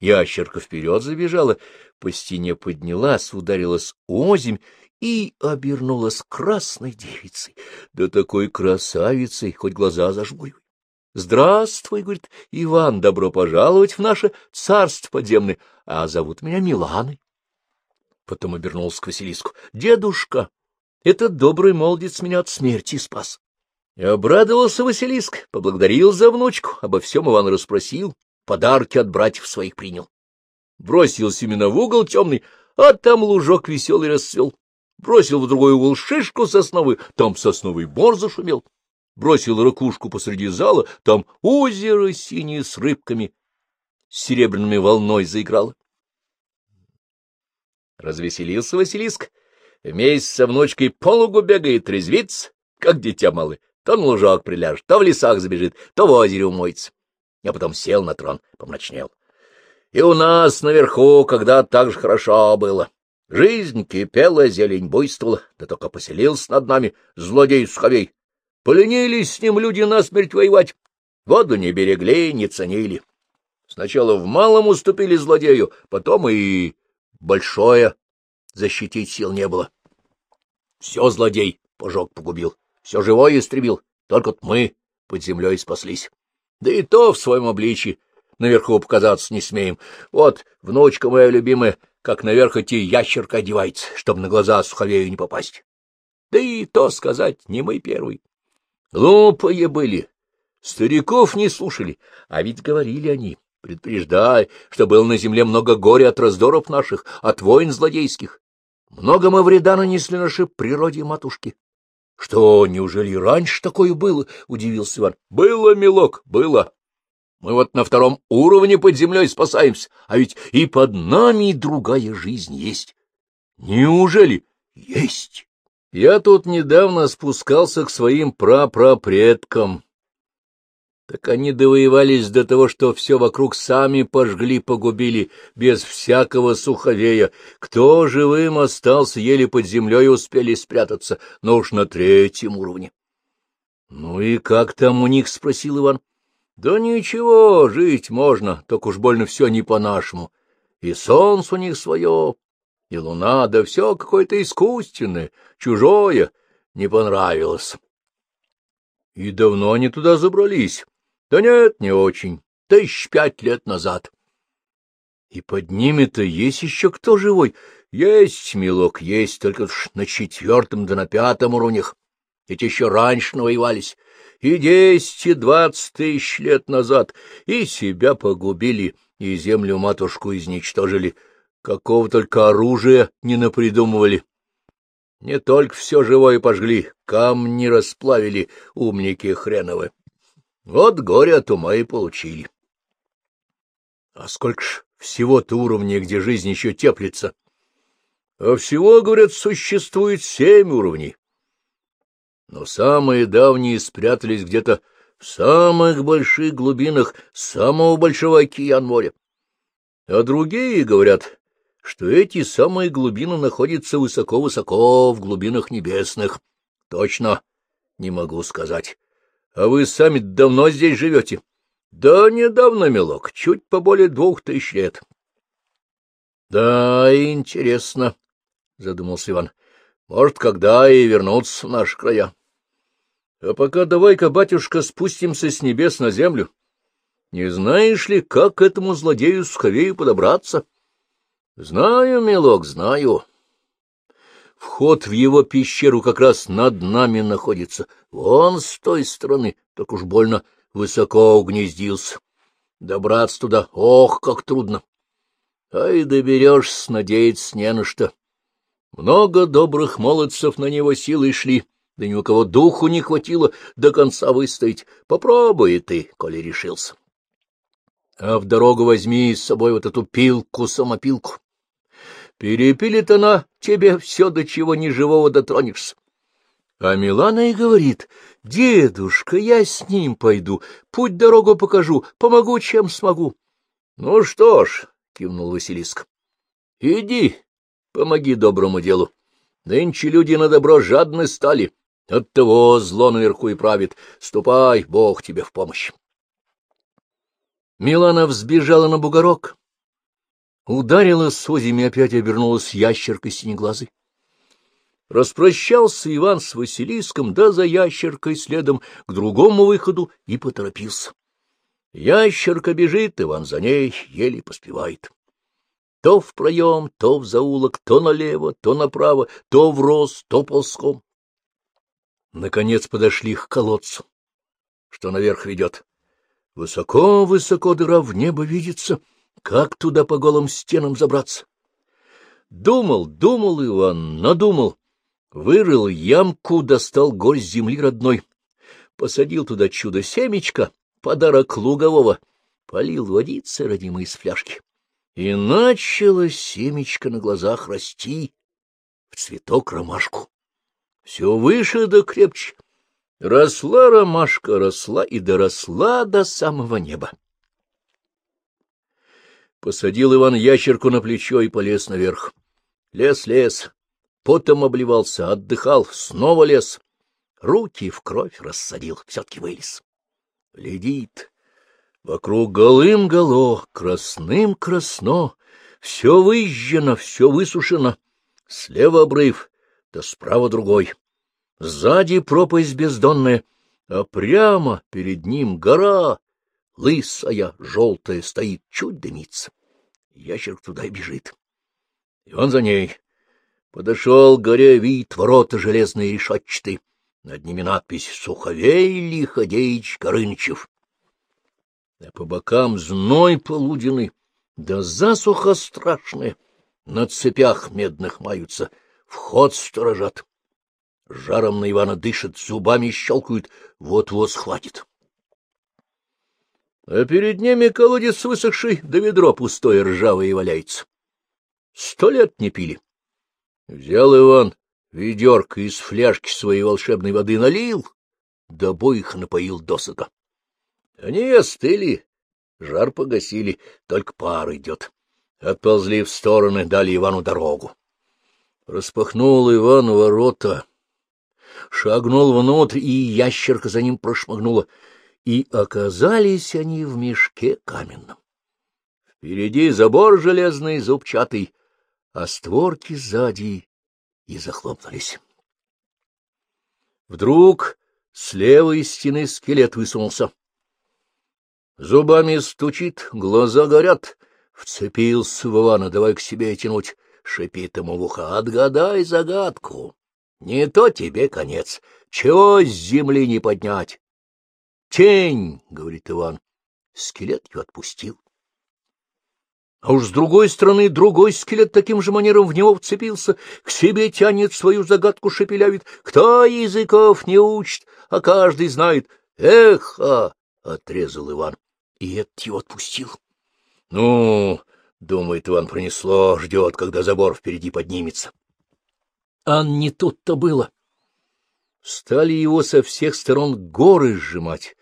Ящерка вперед забежала, по стене поднялась, ударилась озимь и обернулась красной девицей, да такой красавицей, хоть глаза зажмуривай. Здравствуй, — говорит Иван, — добро пожаловать в наше царство подземное, а зовут меня Миланой. Потом обернулся к Василиску. — Дедушка, этот добрый молодец меня от смерти спас. И обрадовался Василиск, поблагодарил за внучку, обо всем Иван расспросил, подарки от братьев своих принял. Бросился именно в угол темный, а там лужок веселый расцвел. Бросил в другой угол шишку сосновую, там сосновый бор зашумел бросил ракушку посреди зала, там озеро синее с рыбками, с серебряными волной заиграло. Развеселился Василиск, вместе со внучкой полугу бегает, резвится, как дитя малое, то на лужок приляжет, то в лесах забежит, то в озере умоется. Я потом сел на трон, помрачнел. И у нас наверху, когда так же хорошо было. Жизнь кипела, зелень буйствовала, да только поселился над нами злодей Суховей, Поленились с ним люди насмерть воевать. Воду не берегли, не ценили. Сначала в малом уступили злодею, потом и большое защитить сил не было. Все злодей пожег погубил, все живое истребил, только мы под землей спаслись. Да и то в своем обличии наверху показаться не смеем. Вот, внучка моя любимая, как наверх идти ящерка одевается, чтобы на глаза суховею не попасть. Да и то сказать, не мы первый. Глупые были, стариков не слушали, а ведь говорили они, предупреждая, что было на земле много горя от раздоров наших, от войн злодейских. Много мы вреда нанесли нашей природе матушки. — Что, неужели раньше такое было? — удивился Иван. — Было, милок, было. Мы вот на втором уровне под землей спасаемся, а ведь и под нами другая жизнь есть. Неужели? Есть. Я тут недавно спускался к своим прапрапредкам. Так они довоевались до того, что все вокруг сами пожгли, погубили, без всякого суховея. Кто живым остался, еле под землей успели спрятаться, но уж на третьем уровне. — Ну и как там у них? — спросил Иван. — Да ничего, жить можно, только уж больно все не по-нашему. И солнце у них свое, и луна, да все какое-то искусственное, чужое, не понравилось. И давно они туда забрались? Да нет, не очень, тысяч пять лет назад. И под ними-то есть еще кто живой? Есть, милок, есть, только на четвертом да на пятом уровнях. Ведь еще раньше навоевались. И десять, и двадцать тысяч лет назад. И себя погубили, и землю-матушку изничтожили. Какого только оружия не напридумывали. Не только все живое пожгли, камни расплавили, умники хреновы. Вот горе от ума и получили. А сколько ж всего-то уровней, где жизнь еще теплится? А всего, говорят, существует семь уровней. Но самые давние спрятались где-то в самых больших глубинах самого большого океана моря. А другие, говорят, что эти самые глубины находятся высоко-высоко в глубинах небесных. Точно не могу сказать. А вы сами давно здесь живете? Да недавно, милок, чуть поболее двух тысяч лет. Да, интересно, — задумался Иван. Может, когда и вернуться в наши края. А пока давай-ка, батюшка, спустимся с небес на землю. Не знаешь ли, как к этому злодею Суховею подобраться? —— Знаю, милок, знаю. Вход в его пещеру как раз над нами находится. Вон с той стороны, так уж больно высоко угнездился. Добраться туда, ох, как трудно. А и доберешься, надеяться не на что. Много добрых молодцев на него силой шли, да ни у кого духу не хватило до конца выстоять. Попробуй ты, коли решился. А в дорогу возьми с собой вот эту пилку-самопилку. Перепилит она тебе все, до чего ни живого дотронешься. А Милана и говорит, дедушка, я с ним пойду, путь-дорогу покажу, помогу, чем смогу. — Ну что ж, — кивнул Василиск, — иди, помоги доброму делу. Нынче люди на добро жадны стали, оттого зло наверху и правит. Ступай, Бог тебе в помощь. Милана взбежала на бугорок, Ударила с озими, опять обернулась ящеркой синеглазой. Распрощался Иван с Василиском, да за ящеркой следом к другому выходу и поторопился. Ящерка бежит, Иван за ней еле поспевает. То в проем, то в заулок, то налево, то направо, то в роз, то ползком. Наконец подошли к колодцу, что наверх ведет. Высоко-высоко дыра в небо видится, как туда по голым стенам забраться. Думал, думал Иван, надумал. Вырыл ямку, достал горсть земли родной. Посадил туда чудо-семечко, подарок лугового. Полил водицы, родимой из фляжки. И начало семечко на глазах расти в цветок ромашку. Все выше да крепче. Росла ромашка, росла и доросла до самого неба. Посадил Иван ящерку на плечо и полез наверх. Лес, лес, потом обливался, отдыхал, снова лез. Руки в кровь рассадил, все-таки вылез. Глядит, вокруг голым-гало, красным-красно, все выжжено, все высушено. Слева обрыв, да справа другой. Сзади пропасть бездонная, а прямо перед ним гора, лысая, желтая, стоит, чуть дымится. Ящер туда и бежит. И он за ней. Подошел к горе, вид, ворота железные решетчатые. Над ними надпись «Суховей Лиходеич Горынычев». А по бокам зной полуденный, да засуха страшная. На цепях медных маются, вход сторожат. Жаром на Ивана дышит, зубами щелкают, вот-вот схватит. А перед ними колодец высохший, да ведро пустое ржавое валяется. Сто лет не пили. Взял Иван ведерко из фляжки своей волшебной воды налил, да обоих напоил досыта. Они остыли, жар погасили, только пар идет. Отползли в стороны, дали Ивану дорогу. Распахнул Иван ворота шагнул внутрь, и ящерка за ним прошмыгнула, и оказались они в мешке каменном. Впереди забор железный, зубчатый, а створки сзади и захлопнулись. Вдруг с левой стены скелет высунулся. Зубами стучит, глаза горят. Вцепился в Ивана, давай к себе тянуть. Шипит ему в ухо, отгадай загадку. Не то тебе конец. Чего с земли не поднять? Тень, — говорит Иван. Скелет ее отпустил. А уж с другой стороны другой скелет таким же манером в него вцепился, к себе тянет свою загадку шепелявит. Кто языков не учит, а каждый знает. Эхо! — отрезал Иван. И этот его отпустил. Ну, — думает Иван, пронесло, ждет, когда забор впереди поднимется. А не тут-то было. Стали его со всех сторон горы сжимать,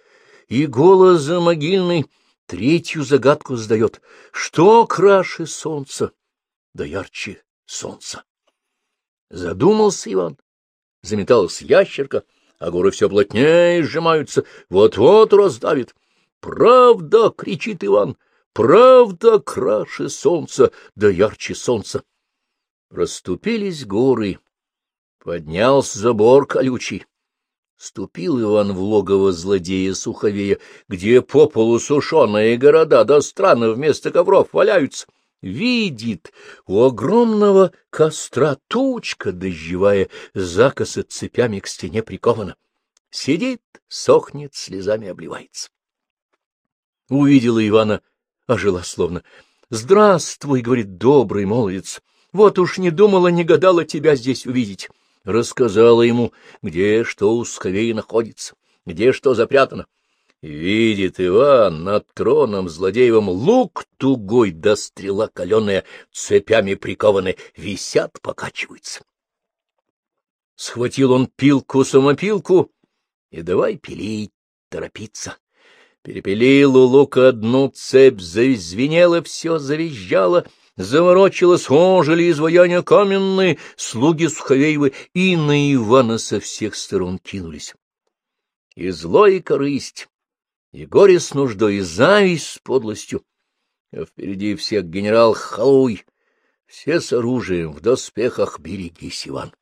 и голос за могильный третью загадку задает. Что краше солнца, да ярче солнца? Задумался Иван. Заметалась ящерка, а горы все плотнее сжимаются, вот-вот раздавит. «Правда!» — кричит Иван. «Правда краше солнца, да ярче солнца!» Расступились горы, Поднялся забор колючий. Ступил Иван в логово злодея Суховея, где по полу сушеные города да страны вместо ковров валяются. Видит, у огромного костра тучка дождевая, закоса цепями к стене прикована. Сидит, сохнет, слезами обливается. Увидела Ивана, ожила словно. — Здравствуй, — говорит добрый молодец, — вот уж не думала, не гадала тебя здесь увидеть рассказала ему, где что у Сковея находится, где что запрятано. Видит Иван над троном злодеевым лук тугой да стрела каленая, цепями прикованы, висят, покачиваются. Схватил он пилку-самопилку и давай пилить, торопиться. Перепилил у лука одну цепь, зазвенело все, завизжало — заворочилось, ожили изваяния каменные, слуги Суховеевы и на Ивана со всех сторон кинулись. И зло, и корысть, и горе с нуждой, и зависть с подлостью. а впереди всех генерал Халуй, все с оружием, в доспехах, берегись, Иван.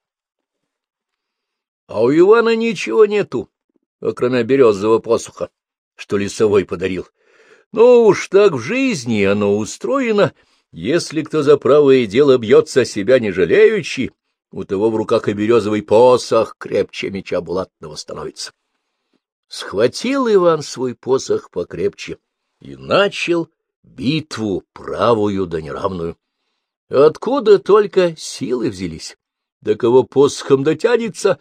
А у Ивана ничего нету, кроме березового посуха, что лесовой подарил. Ну уж так в жизни оно устроено, если кто за правое дело бьется себя не жалеючи, у того в руках и березовый посох крепче меча булатного становится. Схватил Иван свой посох покрепче и начал битву правую да неравную. Откуда только силы взялись? До кого посохом дотянется,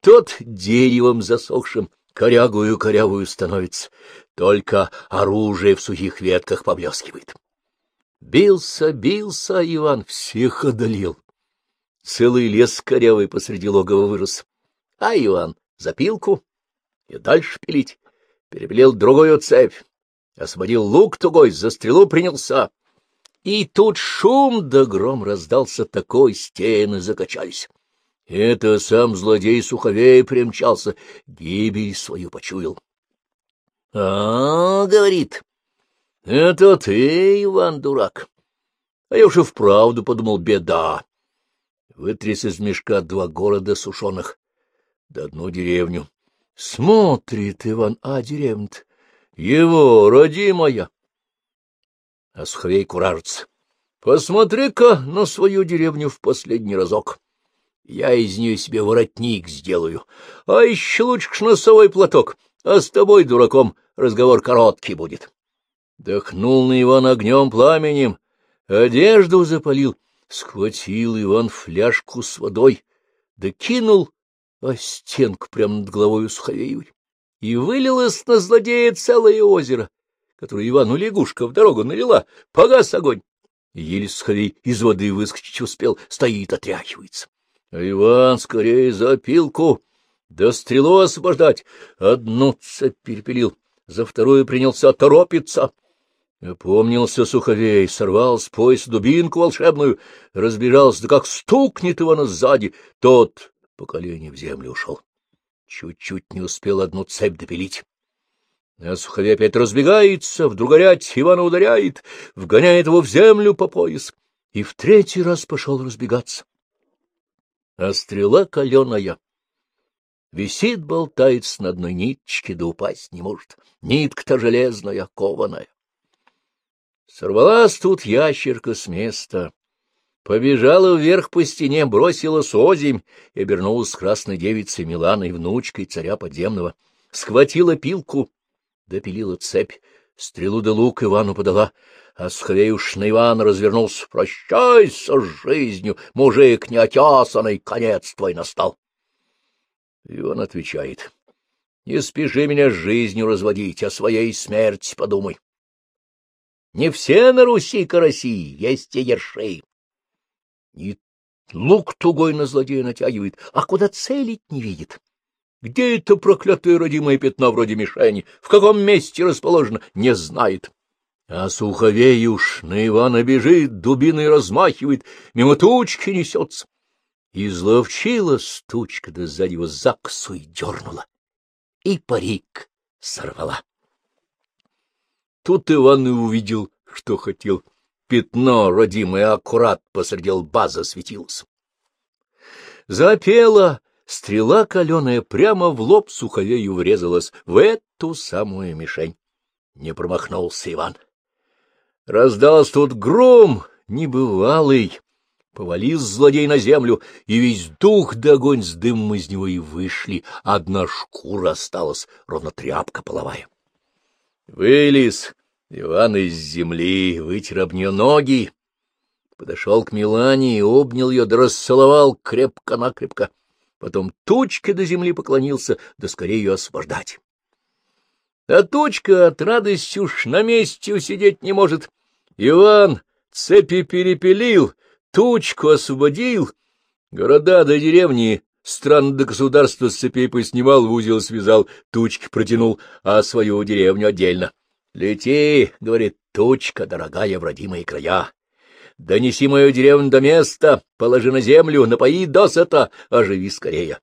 тот деревом засохшим, корягую корявую становится, только оружие в сухих ветках поблескивает. Бился, бился Иван, всех одолел. Целый лес корявый посреди логова вырос. А Иван запилку и дальше пилить. Перебелел другую цепь, освободил лук тугой, за стрелу принялся. И тут шум да гром раздался такой, стены закачались. Это сам злодей Суховей примчался, гибель свою почуял. — А, — говорит, — это ты, Иван, дурак. А я уже вправду подумал, беда. Вытряс из мешка два города сушеных, да одну деревню. Смотрит Иван, а деревня его, родимая. А Суховей куражится. Посмотри-ка на свою деревню в последний разок. Я из нее себе воротник сделаю, а еще лучше носовой платок, а с тобой, дураком, разговор короткий будет. Дохнул на Иван огнем пламенем, одежду запалил, схватил Иван фляжку с водой, да кинул о стенку прямо над головой Суховеевой, и вылилось на злодея целое озеро, которое Ивану лягушка в дорогу налила, погас огонь. Еле Суховей из воды выскочить успел, стоит, отряхивается. А Иван скорее за опилку, да стрелу освобождать. Одну цепь перепилил, за вторую принялся торопиться. Опомнился Суховей, сорвал с пояса дубинку волшебную, разбежался, да как стукнет Ивана сзади, тот по колени в землю ушел. Чуть-чуть не успел одну цепь допилить. А Суховей опять разбегается, вдруг горять Ивана ударяет, вгоняет его в землю по пояс, и в третий раз пошел разбегаться а стрела каленая. Висит, болтается на одной ниточке, да упасть не может. Нитка-то железная, кованая. Сорвалась тут ящерка с места, побежала вверх по стене, бросила озимь и обернулась красной девицей Миланой, внучкой царя подземного, схватила пилку, допилила цепь, стрелу да лук Ивану подала, а на Ивана развернулся. «Прощайся с жизнью, мужик неотесанный, конец твой настал!» Иван отвечает. «Не спеши меня с жизнью разводить, о своей смерти подумай. Не все на Руси караси, есть и ерши. И лук тугой на злодея натягивает, а куда целить не видит. Где это проклятое родимое пятно вроде мишени, в каком месте расположено, не знает. А суховей уж на Ивана бежит, дубиной размахивает, мимо тучки несется. Изловчила стучка, да сзади его за косу и дернула, и парик сорвала. Тут Иван и увидел, что хотел. Пятно, родимое, аккурат посреди лба засветилось. Запела, стрела каленая прямо в лоб суховею врезалась в эту самую мишень. Не промахнулся Иван. Раздался тут гром небывалый. Повалил злодей на землю, и весь дух да огонь с дымом из него и вышли. Одна шкура осталась, ровно тряпка половая. Вылез Иван из земли, вытер об нее ноги, подошел к Милане и обнял ее, да расцеловал крепко-накрепко. Потом тучкой до земли поклонился, да скорее ее освобождать. А тучка от радости уж на месте усидеть не может. Иван цепи перепилил, тучку освободил, города до деревни, стран до государства с цепей поснимал, в узел связал, тучки протянул, а свою деревню отдельно. — Лети, — говорит, — тучка, дорогая в родимые края. Донеси мою деревню до места, положи на землю, напои досыта, оживи скорее.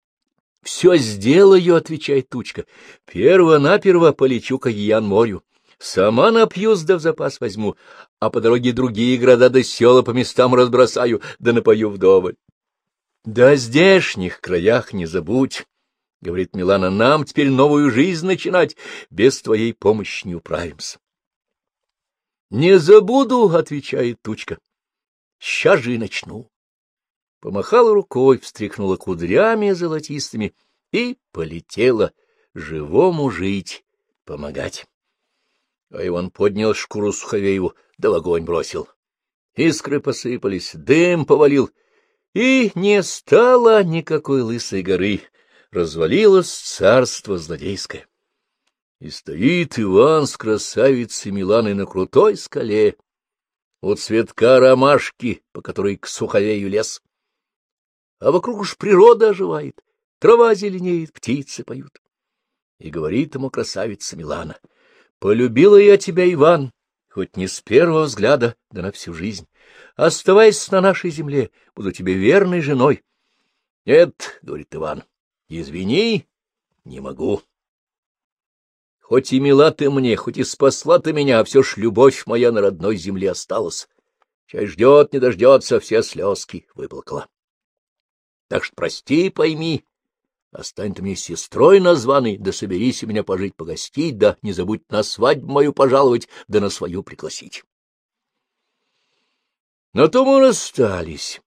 — Все сделаю, — отвечает тучка. — Перво-наперво полечу к океан морю. Сама напьюсь да в запас возьму, а по дороге другие города да села по местам разбросаю, да напою вдоволь. — Да здешних краях не забудь, — говорит Милана, — нам теперь новую жизнь начинать, без твоей помощи не управимся. — Не забуду, — отвечает тучка, — сейчас же и начну. Помахала рукой, встряхнула кудрями золотистыми и полетела живому жить, помогать. А Иван поднял шкуру Суховееву, да в огонь бросил. Искры посыпались, дым повалил, и не стало никакой лысой горы, развалилось царство злодейское. И стоит Иван с красавицей Миланой на крутой скале, у цветка ромашки, по которой к Суховею лес. А вокруг уж природа оживает, трава зеленеет, птицы поют. И говорит ему красавица Милана — Полюбила я тебя, Иван, хоть не с первого взгляда, да на всю жизнь. Оставайся на нашей земле, буду тебе верной женой. — Нет, — говорит Иван, — извини, не могу. Хоть и мила ты мне, хоть и спасла ты меня, а все ж любовь моя на родной земле осталась. Чай ждет, не дождется, все слезки выплакала. Так что прости, пойми, Остань ты мне сестрой названой, да соберись у меня пожить, погостить, да не забудь на свадьбу мою пожаловать, да на свою пригласить. На то мы расстались.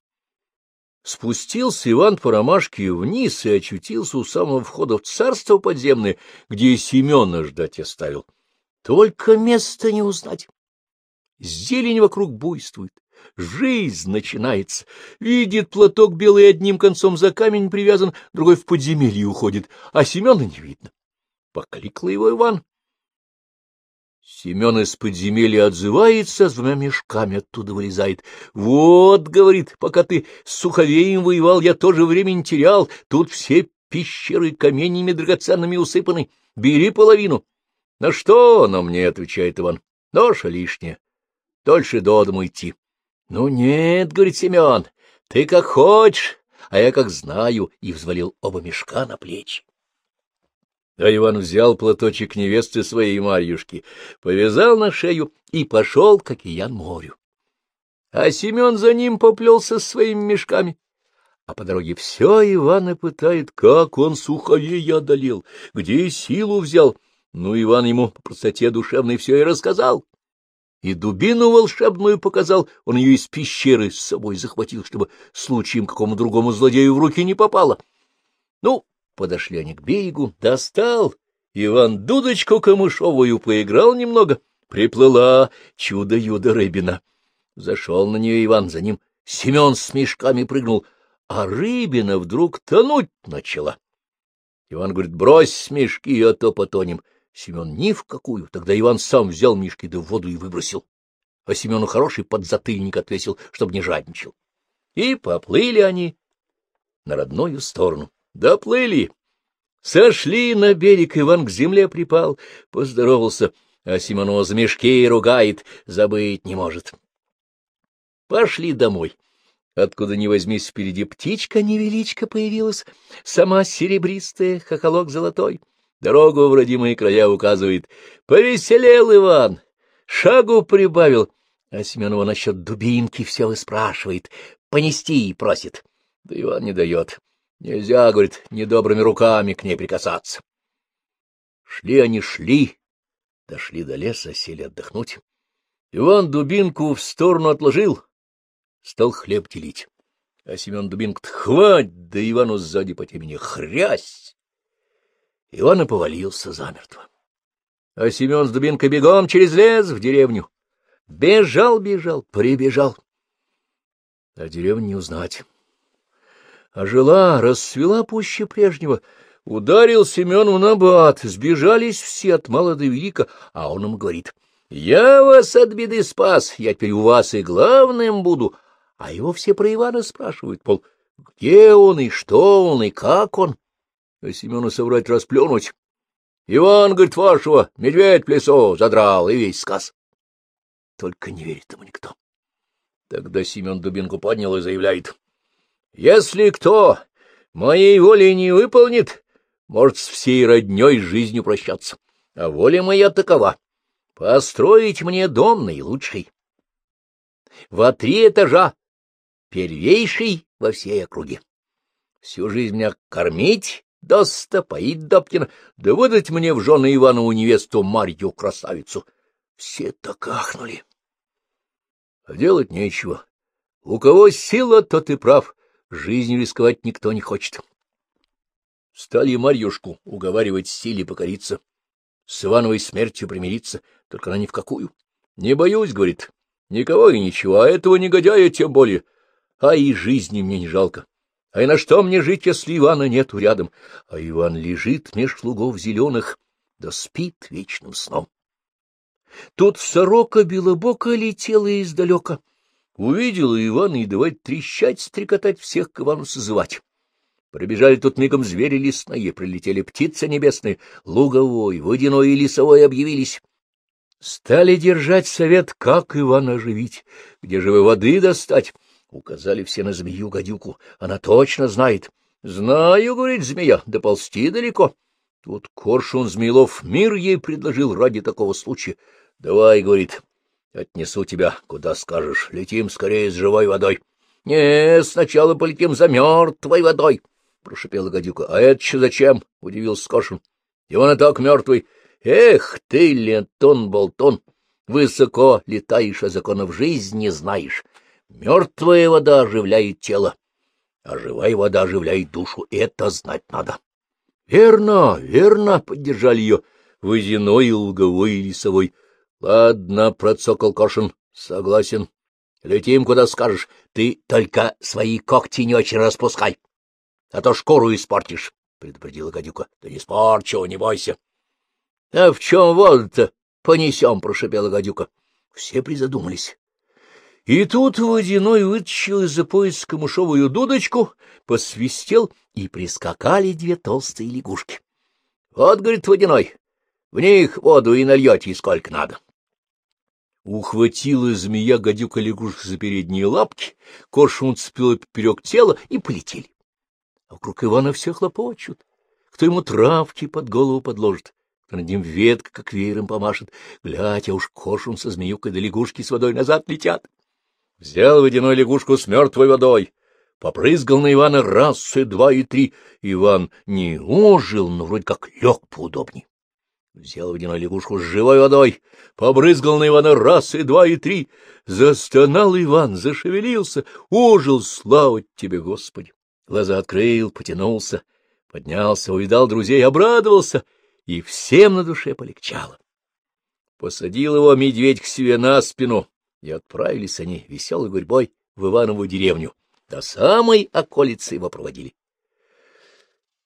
Спустился Иван по ромашке вниз и очутился у самого входа в царство подземное, где Семена ждать оставил. Только место не узнать. Зелень вокруг буйствует, Жизнь начинается. Видит платок белый одним концом за камень привязан, другой в подземелье уходит, а Семена не видно. Покликла его Иван. Семен из подземелья отзывается, с двумя мешками оттуда вылезает. — Вот, — говорит, — пока ты с Суховеем воевал, я тоже времени терял. Тут все пещеры каменями драгоценными усыпаны. Бери половину. — На что оно мне? — отвечает Иван. — Ноша лишняя. Дольше до дому идти. — Ну нет, — говорит Семен, — ты как хочешь, а я как знаю, и взвалил оба мешка на плечи. А Иван взял платочек невесты своей Марьюшки, повязал на шею и пошел к океан морю. А Семен за ним поплелся с своими мешками. А по дороге все Ивана пытает, как он суховея одолел, где силу взял. Ну, Иван ему по простоте душевной все и рассказал и дубину волшебную показал, он ее из пещеры с собой захватил, чтобы случаем какому другому злодею в руки не попало. Ну, подошли они к берегу, достал Иван дудочку камышовую, поиграл немного, приплыла чудо-юдо рыбина. Зашел на нее Иван, за ним Семен с мешками прыгнул, а рыбина вдруг тонуть начала. Иван говорит, брось мешки, а то потонем. Семен ни в какую. Тогда Иван сам взял Мишки да в воду и выбросил. А Семену хороший подзатыльник отвесил, чтобы не жадничал. И поплыли они на родную сторону. Доплыли. Сошли на берег, Иван к земле припал, поздоровался, а Семену за мешки ругает, забыть не может. Пошли домой. Откуда ни возьмись впереди птичка невеличко появилась, сама серебристая, хохолок золотой. Дорогу в родимые края указывает. Повеселел Иван, шагу прибавил. А Семенова насчет дубинки все выспрашивает, понести и просит. Да Иван не дает. Нельзя, говорит, недобрыми руками к ней прикасаться. Шли они, шли, дошли до леса, сели отдохнуть. Иван дубинку в сторону отложил, стал хлеб делить. А Семен дубинку хвать, да Ивану сзади по темени хрясь. Иван и повалился замертво. А Семен с дубинкой бегом через лес в деревню. Бежал, бежал, прибежал. А деревню не узнать. А жила, расцвела пуще прежнего. Ударил Семен в набат, сбежались все от мала до велика, а он им говорит, «Я вас от беды спас, я теперь у вас и главным буду». А его все про Ивана спрашивают, пол, где он, и что он, и как он а Семену соврать расплюнуть. Иван, говорит, вашего, медведь плесо задрал, и весь сказ. Только не верит ему никто. Тогда Семен дубинку поднял и заявляет. Если кто моей воли не выполнит, может с всей родней жизнью прощаться. А воля моя такова. Построить мне дом наилучший. Во три этажа, первейший во всей округе. Всю жизнь меня кормить, доста, поить Добкина, да выдать мне в жены Иванову невесту Марью красавицу. Все так ахнули. А делать нечего. У кого сила, тот и прав. Жизнью рисковать никто не хочет. Стали Марьюшку уговаривать силе покориться, с Ивановой смертью примириться, только она ни в какую. Не боюсь, говорит, никого и ничего, а этого негодяя тем более. А и жизни мне не жалко. А и на что мне жить, если Ивана нету рядом? А Иван лежит меж лугов зеленых, да спит вечным сном. Тут сорока белобока летела издалека. Увидела Ивана и давай трещать, стрекотать, всех к Ивану созывать. Пробежали тут мигом звери лесные, прилетели птицы небесные, луговой, водяной и лесовой объявились. Стали держать совет, как Ивана оживить, где же вы воды достать. Указали все на змею-гадюку, она точно знает. Знаю, говорит змея, доползти далеко. Тут Коршун Змеилов мир ей предложил ради такого случая. Давай, говорит, отнесу тебя, куда скажешь, летим скорее с живой водой. Не, сначала полетим за мертвой водой. — прошипела гадюка. — А это что зачем? — удивился Скошин. — И он и так мертвый. Эх ты, летон-болтон, высоко летаешь, а законов жизни знаешь. Мертвая вода оживляет тело, а живая вода оживляет душу. Это знать надо. — Верно, верно, — поддержали ее водяной, луговой и лесовой. — Ладно, процокол Кошин, согласен. Летим, куда скажешь. Ты только свои когти не очень распускай а то шкуру испортишь, — предупредила гадюка. — Да не испорчу, не бойся. — А в чем воду-то понесем? — прошепела гадюка. Все призадумались. И тут водяной вытащил из-за пояса камышовую дудочку, посвистел, и прискакали две толстые лягушки. — Вот, — говорит водяной, — в них воду и нальете, сколько надо. Ухватила змея гадюка лягушек за передние лапки, коршун цепила поперек тела и полетели. Вокруг Ивана все хлопочут. Кто ему травки под голову подложит, кто над ним ветка, как веером помашет. Глядь, а уж кошун со змеюкой да лягушки с водой назад летят. Взял водяной лягушку с мертвой водой, попрызгал на Ивана раз и два и три. Иван не ожил, но вроде как лег поудобней. Взял водяной лягушку с живой водой, побрызгал на Ивана раз и два и три. Застонал Иван, зашевелился, ожил, слава тебе, Господи! Глаза открыл, потянулся, поднялся, увидал друзей, обрадовался, и всем на душе полегчало. Посадил его медведь к себе на спину, и отправились они веселой гурьбой в Иванову деревню. До самой околицы его проводили.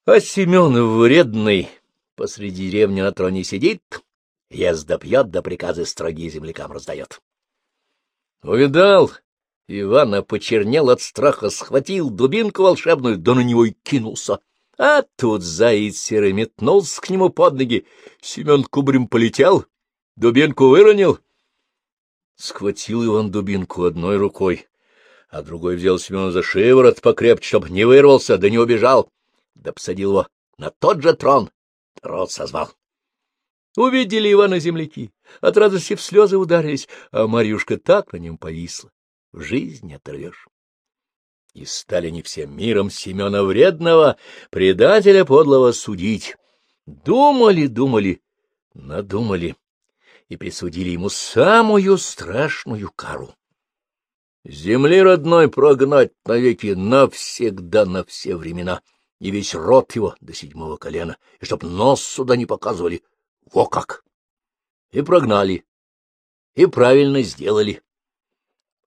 А Семен вредный посреди деревни на троне сидит, ест да пьет, да приказы строгие землякам раздает. Увидал Ивана почернел от страха, схватил дубинку волшебную, да на него и кинулся. А тут заяц серый метнулся к нему под ноги. Семен кубрем полетел, дубинку выронил. Схватил Иван дубинку одной рукой, а другой взял Семена за шиворот покрепче, чтоб не вырвался, да не убежал. Да посадил его на тот же трон, рот созвал. Увидели Ивана земляки, от радости в слезы ударились, а Марьюшка так на нем повисла в жизнь оторвешь. И стали не всем миром Семена Вредного, предателя подлого, судить. Думали, думали, надумали и присудили ему самую страшную кару. Земли родной прогнать навеки навсегда, на все времена, и весь род его до седьмого колена, и чтоб нос сюда не показывали. Во как! И прогнали, и правильно сделали.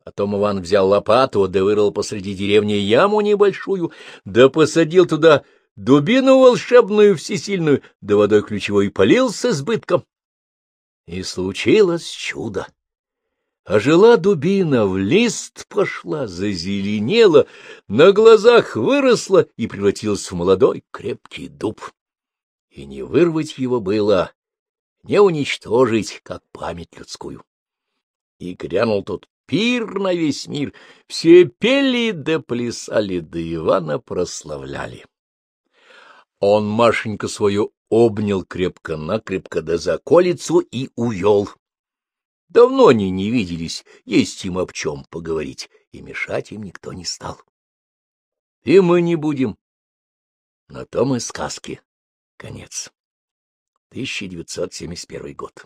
Потом Иван взял лопату, да вырыл посреди деревни яму небольшую, да посадил туда дубину волшебную всесильную, да водой ключевой полил с избытком. И случилось чудо. А жила дубина, в лист пошла, зазеленела, на глазах выросла и превратилась в молодой крепкий дуб. И не вырвать его было, не уничтожить, как память людскую. И грянул тут пир на весь мир, все пели да плясали, да Ивана прославляли. Он Машенька свою обнял крепко-накрепко да за колицу и увел, Давно они не виделись, есть им об чем поговорить, и мешать им никто не стал. И мы не будем. На том и сказки конец. 1971 год.